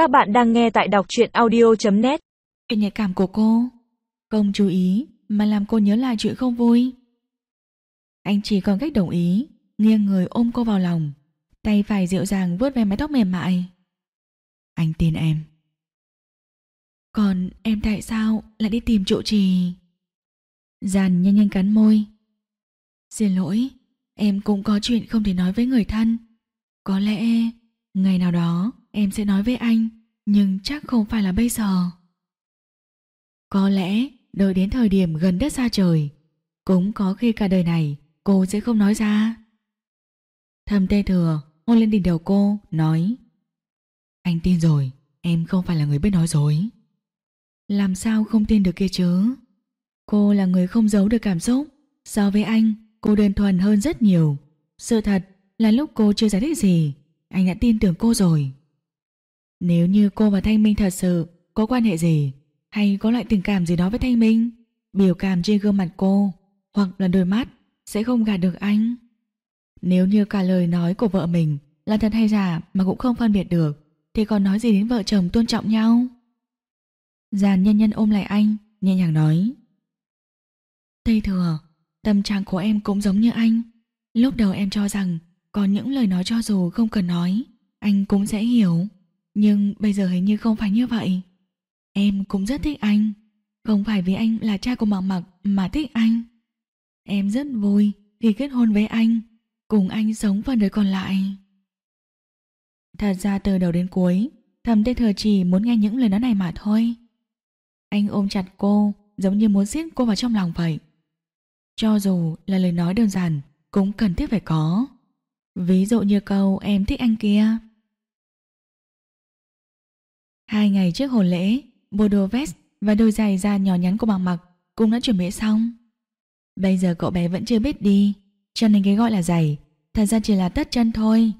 Các bạn đang nghe tại đọc truyện audio.net Chuyện nhạy cảm của cô. Không chú ý, mà làm cô nhớ lại chuyện không vui. Anh chỉ còn cách đồng ý, Nghiêng người ôm cô vào lòng. Tay phải dịu dàng vuốt ve mái tóc mềm mại. Anh tin em. Còn em tại sao lại đi tìm trụ trì? Giàn nhanh nhanh cắn môi. Xin lỗi, Em cũng có chuyện không thể nói với người thân. Có lẽ Ngày nào đó, em sẽ nói với anh, Nhưng chắc không phải là bây giờ. Có lẽ, Đợi đến thời điểm gần đất xa trời, Cũng có khi cả đời này Cô sẽ không nói ra. Thầm tê thừa, hôn lên đỉnh đầu cô, Nói, Anh tin rồi, Em không phải là người biết nói dối. Làm sao không tin được kia chứ? Cô là người không giấu được cảm xúc. So với anh, Cô đơn thuần hơn rất nhiều. Sự thật là lúc cô chưa giải thích gì anh đã tin tưởng cô rồi. Nếu như cô và Thanh Minh thật sự Có quan hệ gì, Hay có loại tình cảm gì đó với Thanh Minh, Biểu cảm trên gương mặt cô Hoặc là đôi mắt Sẽ không gạt được anh. Nếu như cả lời nói của vợ mình Là thật hay giả mà cũng không phân biệt được, Thì còn nói gì đến vợ chồng tôn trọng nhau? Giàn nhân nhân ôm lại anh, Nhẹ nhàng nói. Tây thừa, Tâm trạng của em cũng giống như anh. Lúc đầu em cho rằng có những lời nói cho dù không cần nói, Anh cũng sẽ hiểu. Nhưng bây giờ hình như không phải như vậy. Em cũng rất thích anh. Không phải vì anh là cha của Mạc Mặc Mà thích anh. Em rất vui khi kết hôn với anh, Cùng anh sống phần đời còn lại. Thật ra từ đầu đến cuối Thầm tê thừa chỉ muốn nghe những lời nói này mà thôi. Anh ôm chặt cô, Giống như muốn giết cô vào trong lòng vậy. Cho dù là lời nói đơn giản, Cũng cần thiết phải có. Ví dụ như câu, em thích anh kia. Hai ngày trước hồn lễ, Bộ đồ vest và đôi giày da nhỏ nhắn của bà mặc Cũng đã chuẩn bị xong. Bây giờ cậu bé vẫn chưa biết đi, Cho nên cái gọi là giày Thật ra chỉ là tất chân thôi.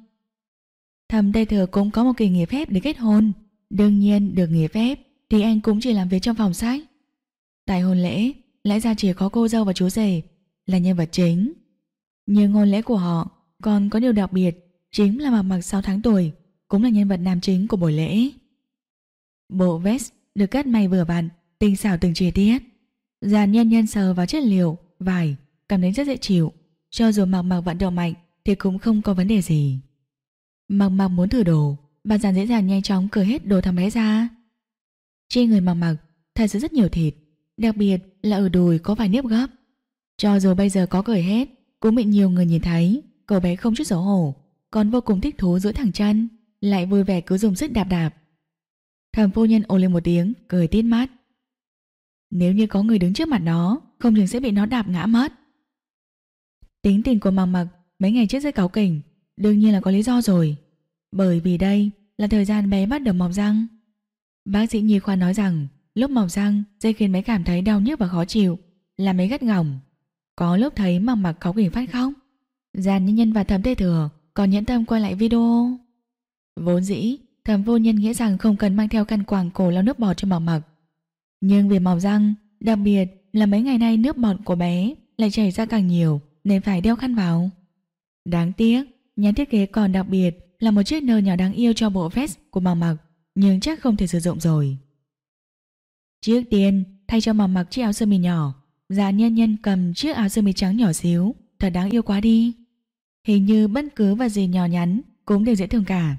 Thầm Tây Thừa cũng có một kỳ nghỉ phép để kết hôn. Đương nhiên được nghỉ phép Thì anh cũng chỉ làm việc trong phòng sách. Tại hôn lễ, Lẽ ra chỉ có cô dâu và chú rể Là nhân vật chính. Nhưng ngôn lễ của họ còn có điều đặc biệt, Chính là mặc mặc 6 tháng tuổi, Cũng là nhân vật nam chính của buổi lễ. Bộ vest được cắt may vừa vặn, Tinh xảo từng chi tiết. Già nhân nhân sờ vào chất liệu, Vải, cảm thấy rất dễ chịu. Cho dù mặc mặc vận động mạnh Thì cũng không có vấn đề gì. Mặc mặc muốn thử đồ, Bà giàn dễ dàng nhanh chóng cởi hết đồ thằng bé ra. Trên người mặc mặc, Thật sự rất nhiều thịt, Đặc biệt là ở đùi có vài nếp gấp. Cho dù bây giờ có cởi hết, Cũng bị nhiều người nhìn thấy. Cậu bé không chút xấu hổ, Còn vô cùng thích thú giữa thẳng chân Lại vui vẻ cứ dùng sức đạp đạp. Thầm phu nhân ồ lên một tiếng, Cười tít mắt. Nếu như có người đứng trước mặt nó, Không chừng sẽ bị nó đạp ngã mất. Tính tình của Mạc Mặc Mấy ngày trước rất cáu kỉnh, Đương nhiên là có lý do rồi. Bởi vì đây là thời gian bé bắt đầu mọc răng. Bác sĩ Nhi Khoa nói rằng, Lúc mọc răng sẽ khiến bé cảm thấy đau nhức và khó chịu, Làm bé gắt gỏng. Có lúc thấy màng mặc cáu kỉnh phát khóc. Giàn nhân nhân và Thẩm tê thừa Còn nhẫn tâm quay lại video. Vốn dĩ Thẩm vô nhân nghĩ rằng không cần mang theo căn quàng cổ lau nước bọt cho mặc mặc Nhưng vì màu răng Đặc biệt là mấy ngày nay nước bọt của bé Lại chảy ra càng nhiều Nên phải đeo khăn vào. Đáng tiếc Nhà thiết kế còn đặc biệt Là một chiếc nơ nhỏ đáng yêu cho bộ vest của mặc mặc Nhưng chắc không thể sử dụng rồi. Trước tiên, thay cho mầm mặc chiếc áo sơ mi nhỏ, già nhân nhân cầm chiếc áo sơ mi trắng nhỏ xíu, thật đáng yêu quá đi. Hình như bất cứ vật gì nhỏ nhắn cũng đều dễ thương cả.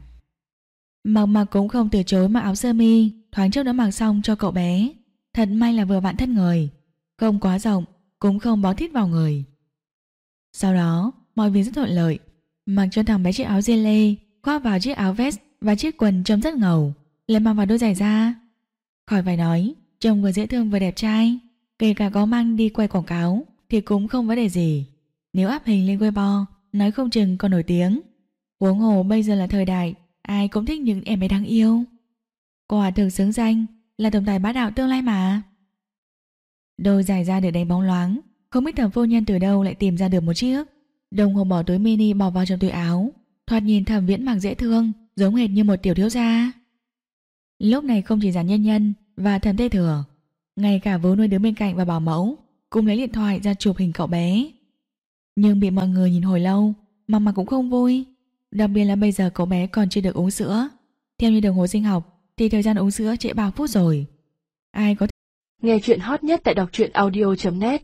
Mặc mặc cũng không từ chối mặc áo sơ mi, thoáng trước đã mặc xong cho cậu bé. Thật may là vừa vặn thân người, không quá rộng, cũng không bó thít vào người. Sau đó, mọi việc rất thuận lợi. Mặc cho thằng bé chiếc áo dê lê, khoác vào chiếc áo vest và chiếc quần trông rất ngầu, lại mặc vào đôi giày da. Khỏi phải nói, Trông vừa dễ thương vừa đẹp trai Kể cả có mang đi quay quảng cáo Thì cũng không vấn đề gì Nếu áp hình lên Weibo Nói không chừng còn nổi tiếng Huống hồ bây giờ là thời đại, Ai cũng thích những em bé đáng yêu Quả thực xứng danh Là tổng tài bá đạo tương lai mà Đôi dài ra được đánh bóng loáng, Không biết thẩm phu nhân từ đâu lại tìm ra được một chiếc Đồng hồ bỏ túi mini bỏ vào trong túi áo, Thoạt nhìn thẩm viễn mặc dễ thương, Giống hệt như một tiểu thiếu gia Lúc này không chỉ giản nhân nhân và thầm tê thừa. Ngay cả vú nuôi đứng bên cạnh và bảo mẫu cũng lấy điện thoại ra chụp hình cậu bé. Nhưng bị mọi người nhìn hồi lâu, mà mà cũng không vui. Đặc biệt là bây giờ cậu bé còn chưa được uống sữa. Theo như đồng hồ sinh học, thì thời gian uống sữa trễ 3 phút rồi. Ai có Nghe chuyện hot nhất tại đọc truyện audio.net